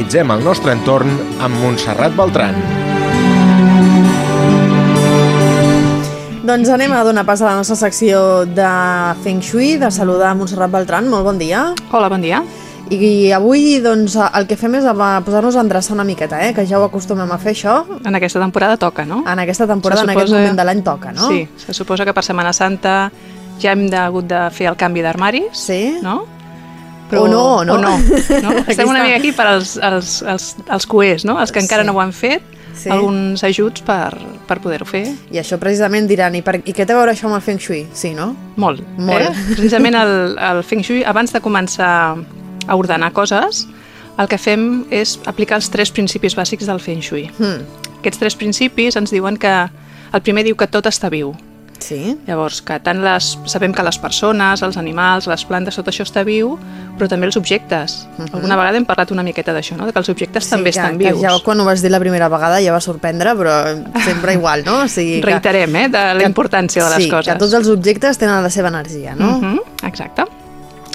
harmonitzem el nostre entorn amb Montserrat Beltran. Doncs anem a donar pas a la nostra secció de Feng Shui, de saludar Montserrat Beltran. Molt bon dia. Hola, bon dia. I avui doncs, el que fem és a posar-nos a endreçar una miqueta, eh? que ja ho acostumem a fer això. En aquesta temporada toca, no? En aquesta temporada, Se en aquest suposa- moment de l'any toca, no? Sí, se suposa que per Setmana Santa ja hem de, hagut de fer el canvi d'armaris, Sí? no? O no, o no. O no, no? Estem una mica aquí per als, als, als, als cuers, no? Els que encara Sí. no ho han fet, Sí. alguns ajuts per, per poder-ho fer. I això precisament diran, i, per, i què té a veure això amb el Feng Shui? Sí, no? Molt. Molt. Eh? Precisament el, el Feng Shui, abans de començar a ordenar coses, el que fem és aplicar els tres principis bàsics del Feng Shui. Hmm. Aquests tres principis ens diuen que el primer diu que tot està viu. Sí? Llavors, que tant les, sabem que les persones, els animals, les plantes, tot això està viu, però també els objectes. Alguna vegada hem parlat una miqueta d'això, no? de que els objectes també Mhm. sí, estan que, vius. Que ja quan ho vas dir la primera vegada ja va sorprendre, però sempre igual, no? O sigui, que, Reiterem, eh, de la que- importància de les sí, coses. que tots els objectes tenen la seva energia, no? Mhm, exacte.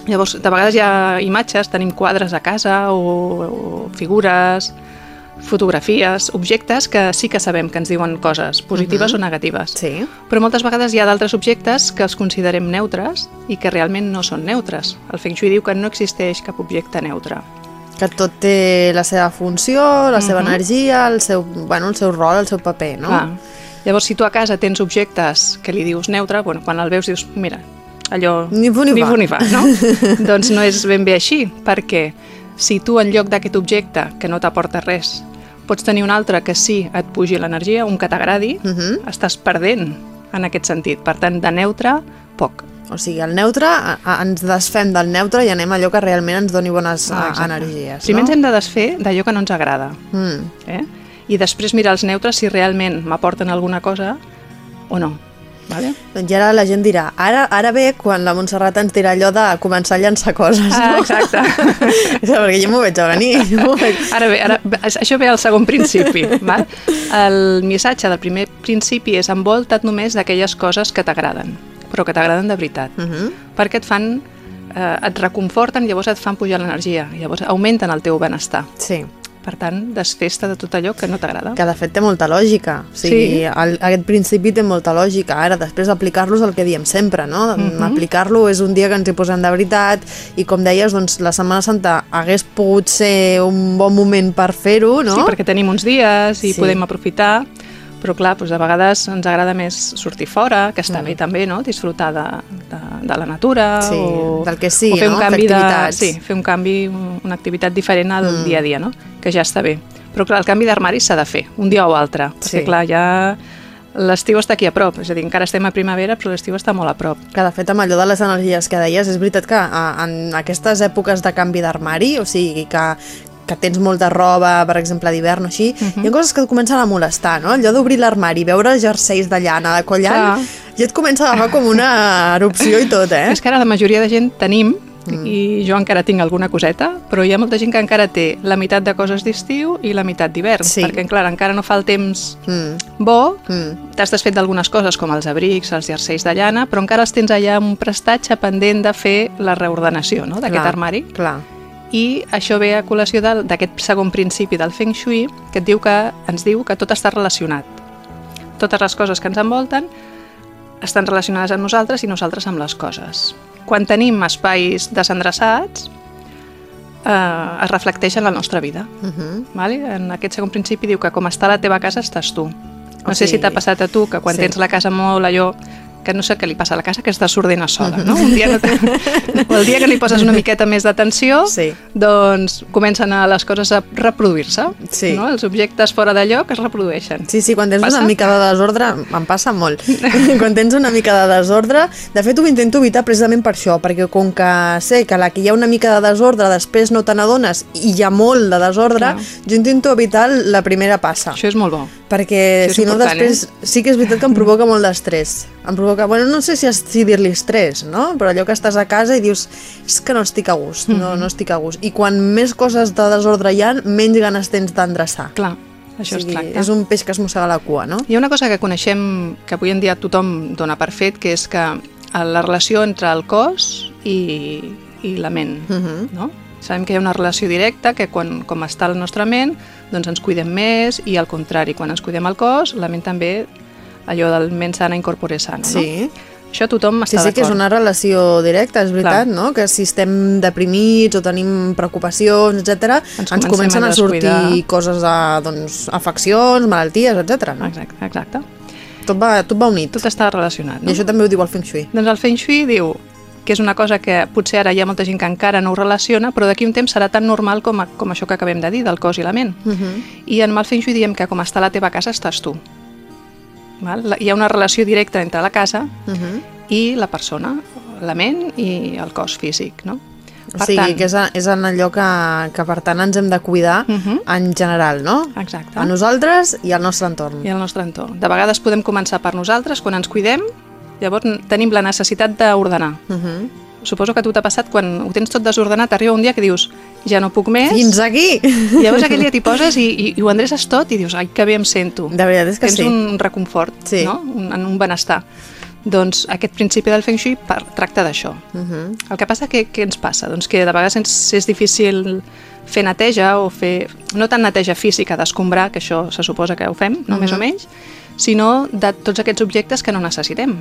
Llavors, de vegades hi ha imatges, tenim quadres a casa o, o figures, fotografies, objectes que sí que sabem que ens diuen coses positives o negatives. Sí. Però moltes vegades hi ha d'altres objectes que els considerem neutres i que realment no són neutres. El Feng Shui diu que no existeix cap objecte neutre. Que tot té la seva funció, la seva Mhm. energia, el seu, bueno, el seu rol, el seu paper, no? Clar. Llavors, si tu a casa tens objectes que li dius neutre, bueno, quan el veus dius, mira, allò... Ni fu ni ni fa. ni fa, no? doncs no és ben bé així, perquè si tu en lloc d'aquest objecte, que no t'aporta res, pots tenir un altre que sí et pugi l'energia, un que t'agradi, Mhm. estàs perdent en aquest sentit. Per tant, de neutre, poc. O sigui, el neutre, a, a, ens desfem del neutre i anem a allò que realment ens doni bones Ah, energies, Primer no? ens hem de desfer d'allò que no ens agrada. Mm. eh? i després mirar els neutres si realment m'aporten alguna cosa o no. Vale? Doncs ara la gent dirà, ara, ara ve quan la Montserrat ens dirà allò de començar a llançar coses, Ah, no? exacte. Perquè jo m'ho veig a venir. veig. Ara bé, ara, això ve al segon principi. Val? El missatge del primer principi és envolta't només d'aquelles coses que t'agraden, però que t'agraden de veritat, Uh -huh. perquè et fan, eh, et reconforten, llavors et fan pujar l'energia, llavors augmenten el teu benestar. Sí, Per tant, desfesta de tot allò que no t'agrada. que de fet té molta lògica. O sigui, Sí. el, aquest principi té molta lògica. Ara, després aplicar-lo és el que diem sempre, no? Mhm. Aplicar-lo és un dia que ens hi posem de veritat i, com deies, doncs, la Setmana Santa hagués pogut ser un bon moment per fer-ho, no? Sí, perquè tenim uns dies i Sí. podem aprofitar, però clar, doncs a vegades ens agrada més sortir fora, que està mm. bé també, no?, disfrutar de, de, de la natura Sí, o, del que sigui, o fer no? un canvi de, sí, fer un canvi, un- una activitat diferent al mm. dia a dia, no?, que ja està bé. Però clar, el canvi d'armari s'ha de fer, un dia o altre, Sí. perquè clar, ja l'estiu està aquí a prop, és a dir, encara estem a primavera, però l'estiu està molt a prop. Que de fet amb allò de les energies que deies, és veritat que a, en aquestes èpoques de canvi d'armari, o sigui que, que tens molta roba, per exemple, d'hivern o així, uh -huh. hi ha coses que et comencen a molestar, no? Allò d'obrir l'armari, veure jerseis de llana, de collant, Clar. ja et comença a agafar com una erupció i tot, eh? És que ara la majoria de gent tenim, mm. i jo encara tinc alguna coseta, però hi ha molta gent que encara té la meitat de coses d'estiu i la meitat d'hivern, Sí. perquè, clar, encara no fa el temps Mm. bo, Mm. t'has desfet d'algunes coses com els abrics, els jerseis de llana, però encara els tens allà un prestatge pendent de fer la reordenació no? d'aquest armari. Clar. I això ve a col·lació d'aquest segon principi del Feng Shui, que et diu que ens diu que tot està relacionat. Totes les coses que ens envolten estan relacionades amb nosaltres i nosaltres amb les coses. Quan tenim espais desendreçats, eh, es reflecteix en la nostra vida. Uh -huh. Vale? En aquest segon principi diu que com està la teva casa estàs tu. No O sé si sigui, t'ha passat a tu que quan sí. tens la casa molt allò que no sé què li passa a la casa, que és desordena sola, no? Un dia no te... el dia que li poses una miqueta més d'atenció, Sí. doncs comencen a les coses a reproduir-se, Sí. no? Els objectes fora de lloc es reprodueixen. Sí, sí, quan tens Passa? una mica de desordre, em passa molt. quan tens una mica de desordre, de fet ho intento evitar precisament per això, perquè com que sé que la que hi ha una mica de desordre després no te n'adones i hi ha molt de desordre, Clar. jo intento evitar la primera passa. Això és molt bo. Perquè si no important, després sí que és veritat que em provoca molt d'estrès. Em provoca, bueno, no sé si, si dir-li estrès, no? Però allò que estàs a casa i dius, és que no estic a gust, no, no estic a gust. I quan més coses de desordre hi ha, menys ganes tens d'endreçar. Clar, això O sigui, es tracta. és un peix que es mossega la cua, no? Hi ha una cosa que coneixem, que avui en dia tothom dona per fet, que és que la relació entre el cos i, i la ment, Mhm. no? Sabem que hi ha una relació directa, que quan, com està la nostra ment, doncs ens cuidem més, i al contrari, quan ens cuidem el cos, la ment també, allò del ment sana incorpore sana, no? Sí. Això tothom Sí, està sí que és d'acord. una relació directa, és veritat, Clar. no? Que si estem deprimits o tenim preocupacions, etc, ens, comencem comencen a a sortir coses de, doncs, afeccions, malalties, etc. No? Exacte, exacte. Tot, va, tot va unit. Tot està relacionat, I no? això també ho diu el Feng Shui. Doncs el Feng Shui diu que és una cosa que potser ara hi ha molta gent que encara no ho relaciona, però d'aquí un temps serà tan normal com, a, com això que acabem de dir, del cos i la ment. Uh -huh. I en el Feng Shui diem que com està la teva casa estàs tu. Val? Hi ha una relació directa entre la casa Uh -huh. i la persona, la ment i el cos físic, no? O sigui, que és, a, és en allò que, que per tant ens hem de cuidar Mhm. en general, no? Exacte. A nosaltres i al nostre entorn. i el nostre entorn. De vegades podem començar per nosaltres, quan ens cuidem, llavors tenim la necessitat d'ordenar. Uh -huh. Suposo que a tu t'ha passat quan ho tens tot desordenat, arriba un dia que dius, ja no puc més, Fins aquí! i llavors aquell dia t'hi poses i, i, i ho endreces tot i dius, ai, que bé em sento. De veritat és que Tens sí. un reconfort, Sí. no? un, en un benestar. Doncs aquest principi del Feng Shui par, tracta d'això. Uh -huh. El que passa, que, què ens passa? Doncs que de vegades ens, és difícil fer neteja o fer, no tant neteja física d'escombrar, que això se suposa que ho fem, no més o menys, sinó de tots aquests objectes que no necessitem.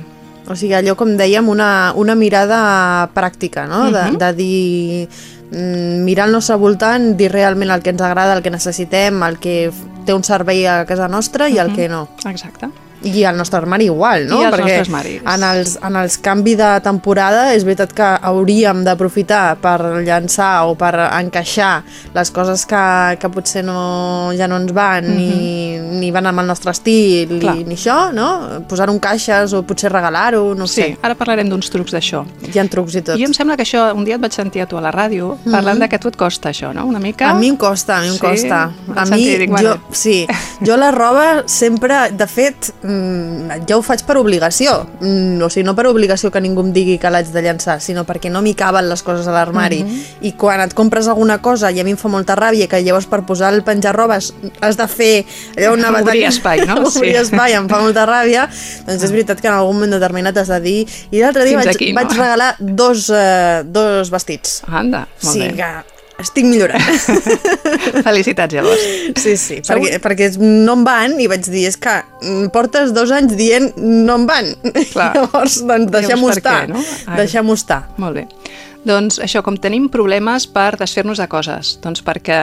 O sigui, allò com dèiem, una, una mirada pràctica, no? de, Mhm. de dir, mm, mirar al nostre voltant, dir realment el que ens agrada, el que necessitem, el que té un servei a casa nostra i el que no. Exacte. I al nostre armari igual, no? I als Perquè nostres armaris. en els, en els canvis de temporada és veritat que hauríem d'aprofitar per llançar o per encaixar les coses que, que potser no, ja no ens van ni, ni van amb el nostre estil Mhm. Clar. ni, ni això, no? Posar-ho en caixes o potser regalar-ho, no Sí, sé. ara parlarem d'uns trucs d'això. Hi ha trucs i tot. I em sembla que això, un dia et vaig sentir a tu a la ràdio parlant de que a tu et costa això, no? Una mica... A mi em costa, a mi em Sí? costa. A mi, dic, jo, sí, jo la roba sempre, de fet, mm, jo ho faig per obligació. Mm, o sigui, no per obligació que ningú em digui que l'haig de llançar, sinó perquè no m'hi caben les coses a l'armari. Mhm. I quan et compres alguna cosa i a mi em fa molta ràbia que llavors per posar el penjar robes has de fer allò una Obrir batalla... espai, no? Obrir Sí. espai, em fa molta ràbia. Doncs és veritat que en algun moment determinat has de dir... I l'altre dia Fins vaig, aquí, no? vaig regalar dos, eh, dos vestits. Anda, molt sí, bé. que estic millorant. Felicitats, llavors. Sí, sí, Segur- perquè, perquè no em van i vaig dir, és que mm, portes dos anys dient no em van. Clar. Llavors, doncs deixem-ho estar. què, no? Deixem-ho estar. Molt bé. Doncs això, com tenim problemes per desfer-nos de coses, doncs perquè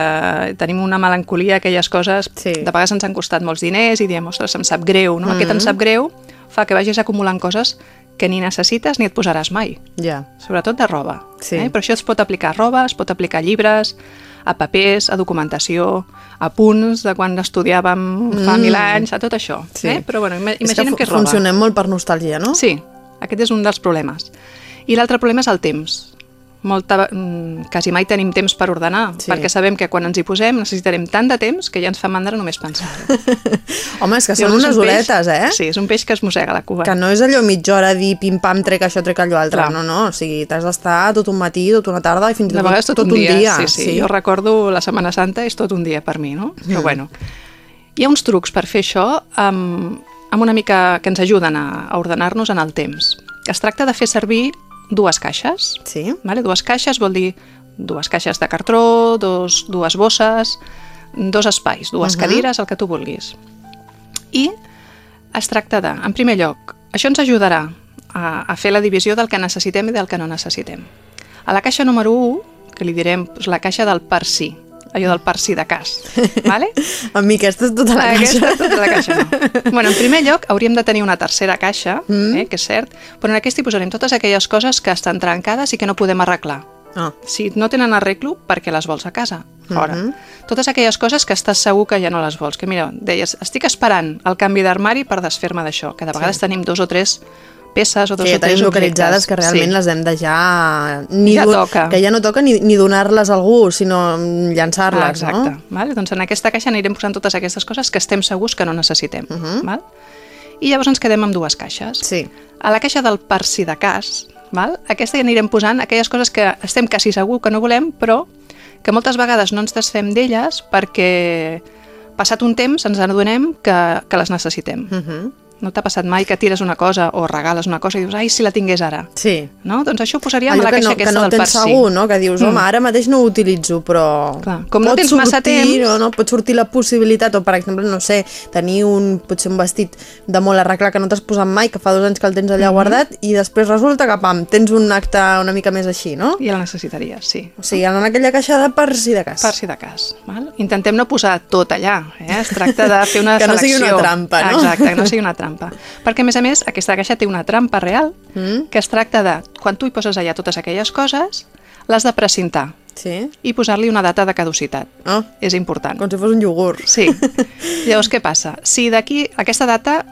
tenim una melancolia, aquelles coses, Sí. de vegades ens han costat molts diners i diem, ostres, em sap greu, no? Aquest em sap greu fa que vagis acumulant coses que ni necessites ni et posaràs mai, Ja. sobretot de roba. Sí. Eh? Però això es pot aplicar a roba, es pot aplicar a llibres, a papers, a documentació, a punts de quan estudiàvem fa mil anys, a tot això. Sí. Eh? Però bueno, És que, imaginem fu- que és roba. funcionem molt per nostàlgia, no? Sí, aquest és un dels problemes. I l'altre problema és el temps. Molta, mm, quasi mai tenim temps per ordenar, Sí. perquè sabem que quan ens hi posem necessitarem tant de temps que ja ens fa mandra només pensar. Home, és que són Llavors unes un eh? Sí, és un peix que es mossega la cua. Que no és allò mitja hora dir pim-pam, trec això, trec allò altre. Clar. No, no, o sigui, t'has d'estar tot un matí, tota una tarda i fins i tot, vegades tot, un, dia. Sí, sí, sí. Jo recordo la Setmana Santa és tot un dia per mi, no? Però bueno, hi ha uns trucs per fer això amb, amb una mica que ens ajuden a, a ordenar-nos en el temps. Es tracta de fer servir dues caixes, Sí? Vale? Dues caixes vol dir dues caixes de cartró, dos, dues bosses, dos espais, dues uh -huh. cadires, el que tu vulguis. I es tracta de, en primer lloc, això ens ajudarà a, a fer la divisió del que necessitem i del que no necessitem. A la caixa número 1, que li direm doncs, la caixa del per si, allò del per si de cas, vale? A mi aquesta és tota la Aquesta, caixa. tota la caixa no. Bueno, en primer lloc, hauríem de tenir una tercera caixa, mm. eh, que és cert, però en aquesta hi posarem totes aquelles coses que estan trencades i que no podem arreglar. Ah, Si no tenen arreglo, perquè les vols a casa, fora. Mhm. Totes aquelles coses que estàs segur que ja no les vols. Que mira, deies, estic esperant el canvi d'armari per desfer-me d'això, que de vegades tenim dos o tres peces o dos ja o tres localitzades objectes. que realment sí. les hem de ja... Ni Ja toca. Que ja no toca ni, ni donar-les a algú, sinó llançar-les, Ah, exacte. no? Vale? Doncs en aquesta caixa anirem posant totes aquestes coses que estem segurs que no necessitem. Uh Mhm. -huh. val? I llavors ens quedem amb dues caixes. Sí. A la caixa del per si de cas, val? aquesta hi anirem posant aquelles coses que estem quasi segur que no volem, però que moltes vegades no ens desfem d'elles perquè passat un temps ens adonem que, que les necessitem. Uh -huh. No t'ha passat mai que tires una cosa o regales una cosa i dius, ai, si la tingués ara. Sí. No? Doncs això ho posaríem Allò a la que caixa no, que aquesta no del tens Percy. segur, no? Que dius, home, ara mateix no ho utilitzo, però... Clar, com no tens massa sortir, temps- No, no, pot sortir la possibilitat, o per exemple, no sé, tenir un, potser un vestit de molt arreglar que no t'has posat mai, que fa dos anys que el tens allà Mhm. guardat, i després resulta que, pam, tens un acte una mica més així, no? I el necessitaries, sí. O sigui, en aquella caixa de per si de cas. Per si de cas. Val? Intentem no posar tot allà. Eh? Es tracta de fer una Que no sigui selecció. una trampa, no? Exacte, que no sigui una trampa. Perquè, a més a més, aquesta caixa té una trampa real Mm? que es tracta de, quan tu hi poses allà totes aquelles coses, l'has de precintar Sí? i posar-li una data de caducitat. Oh, És important. com si fos un iogurt. Sí. Llavors, què passa? Si d'aquí, aquesta data,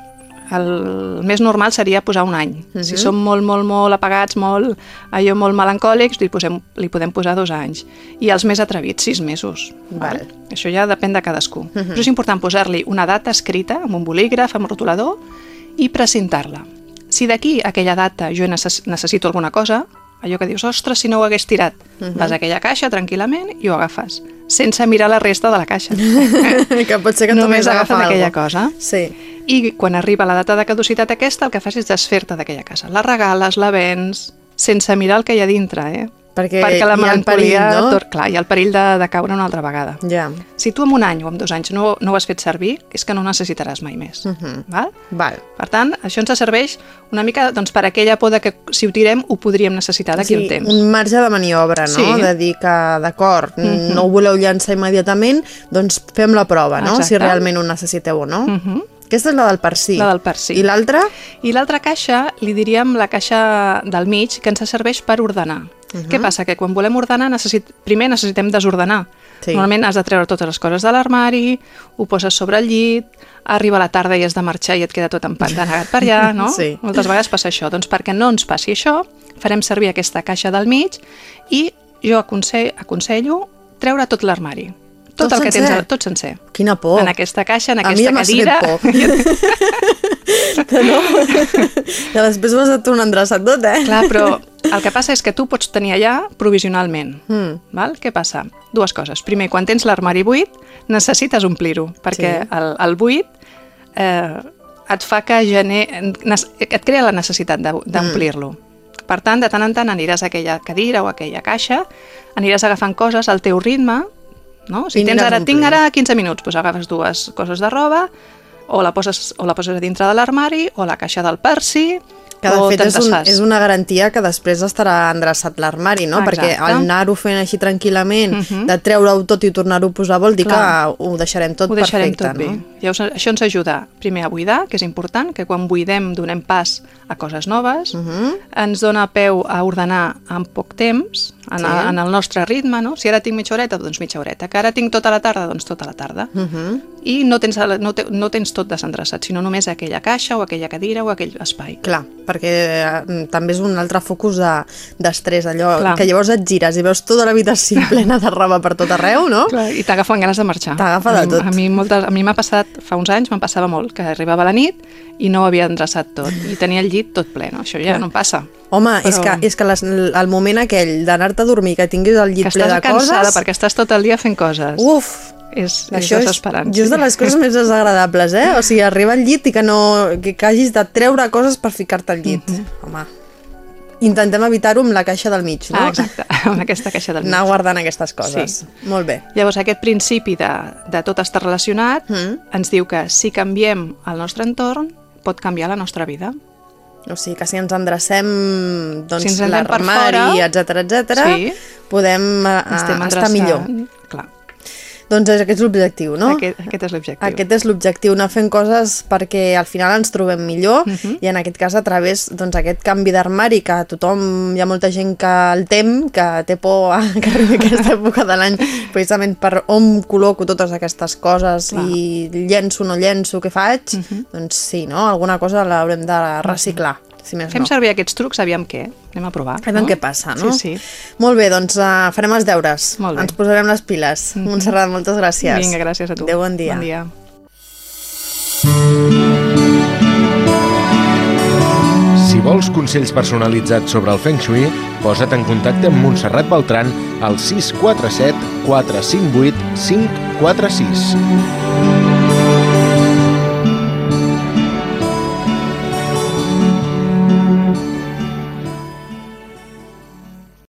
el més normal seria posar un any. Mhm. Si som molt, molt, molt apagats, molt, allò molt melancòlics, li, posem, li podem posar dos anys. I els més atrevits, sis mesos. Val. Això ja depèn de cadascú. Mhm. Però és important posar-li una data escrita amb un bolígraf, amb un rotulador, i precintar-la. Si d'aquí a aquella data jo necess necessito alguna cosa, allò que dius, ostres, si no ho hagués tirat, Mhm. vas a aquella caixa tranquil·lament i ho agafes, sense mirar la resta de la caixa. que pot ser que Només agafes aquella alguna cosa. Sí. I quan arriba la data de caducitat aquesta, el que fas és desfer-te d'aquella casa. La regales, la vens, sense mirar el que hi ha dintre, eh? Perquè Perquè la el perill, melancolia... no? tor- Clar, hi ha el perill de, de caure una altra vegada. Ja. Si tu en un any o en dos anys no, no ho has fet servir, és que no necessitaràs mai més. Mhm. val? Val. Per tant, això ens serveix una mica doncs, per aquella por de que si ho tirem ho podríem necessitar d'aquí un temps. un marge de maniobra, no? Sí. De dir que, d'acord, no ho voleu llançar immediatament, doncs fem la prova, no? Exacte. Si realment ho necessiteu o no. Mhm. Aquesta és la del Persí. La del Persí. I l'altra? I l'altra caixa, li diríem la caixa del mig, que ens serveix per ordenar. Uh -huh. Què passa? Que quan volem ordenar, necessit... primer necessitem desordenar. Sí. Normalment has de treure totes les coses de l'armari, ho poses sobre el llit, arriba la tarda i has de marxar i et queda tot empantanat per allà, no? Sí. Moltes vegades passa això. Doncs perquè no ens passi això, farem servir aquesta caixa del mig i jo aconsell, aconsello treure tot l'armari. Tot, Tot el que sencer? tens, a- tot sencer. Quina por. En aquesta caixa, en a mi aquesta ja cadira... por. que no? que després has de tornar a endreçar tot, eh? Clar, però el que passa és que tu pots tenir allà provisionalment. Mm. Val? Què passa? Dues coses. Primer, quan tens l'armari buit, necessites omplir-ho, perquè Sí. el, el buit eh, et fa que gener... et crea la necessitat de- d'omplir-lo. Per tant, de tant en tant aniràs a aquella cadira o a aquella caixa, aniràs agafant coses al teu ritme, no? Si I tens ara, tinc ara 15 minuts, doncs agafes dues coses de roba, o la poses, o la poses a dintre de l'armari, o la caixa del Percy, Que de o fet és, un, és una garantia que després estarà endreçat l'armari, no? Exacte. Perquè al anar-ho fent així tranquil·lament, Mhm. de treure-ho tot i tornar-ho a posar, vol dir Clar. que ho deixarem tot ho deixarem perfecte, tot bé. no? Llavors, això ens ajuda primer a buidar, que és important, que quan buidem donem pas a coses noves, Mhm. ens dona peu a ordenar en poc temps, en, Sí. el, en el nostre ritme, no? Si ara tinc mitja horeta, doncs mitja horeta. Que ara tinc tota la tarda, doncs tota la tarda. Mhm. I no tens, no, te, no tens tot desendreçat, sinó només aquella caixa o aquella cadira o aquell espai. Clar, perquè eh, també és un altre focus de- d'estrès, allò Clar. que llavors et gires i veus tota l'habitació plena de roba per tot arreu, no? Clar, I t'agafen ganes de marxar. T'agafa de tot. A mi moltes, a mi m'ha passat, fa uns anys me'n passava molt, que arribava la nit i no ho havia endreçat tot, i tenia el llit tot ple, no? Això ja no em passa. Home, és Però- que, és que les, el moment aquell d'anar-te a dormir, que tinguis el llit que ple estàs de cansada coses... perquè estàs tot el dia fent coses. Uf, és, és això és desesperant. just de les coses més desagradables, eh? O sigui, arribar al llit i que no que, que hagis de treure coses per ficar-te al llit. Home, intentem evitar-ho amb la caixa del mig, no? Ah, exacte, amb aquesta caixa del mig. Anar guardant aquestes coses. Sí. Molt bé. Llavors, aquest principi de, de tot està relacionat Mm. ens diu que si canviem el nostre entorn, pot canviar la nostra vida. O sigui que si ens endrecem doncs, Si ens l'armari, etc etc, sí. podem eh, Estem estar millor. Doncs aquest és l'objectiu, no? aquest, aquest és l'objectiu. Aquest és l'objectiu, anar fent coses perquè al final ens trobem millor Mhm. i en aquest cas a través doncs, aquest canvi d'armari que tothom, hi ha molta gent que el tem, que té por a que arribi aquesta època de l'any precisament per on col·loco totes aquestes coses Clar. Mhm. i llenço o no llenço, què faig? Doncs sí, no? Alguna cosa l'haurem de reciclar, si més Fem no. servir aquests trucs, aviam què. Anem a provar. Aviam no? què passa, no? Sí, sí. Molt bé, doncs uh, farem els deures. Molt bé. Ens posarem les piles. Montserrat, moltes gràcies. Vinga, gràcies a tu. Adéu, bon dia. Bon dia. Si vols consells personalitzats sobre el Feng Shui, posa't en contacte amb Montserrat Beltran al 647 458 546.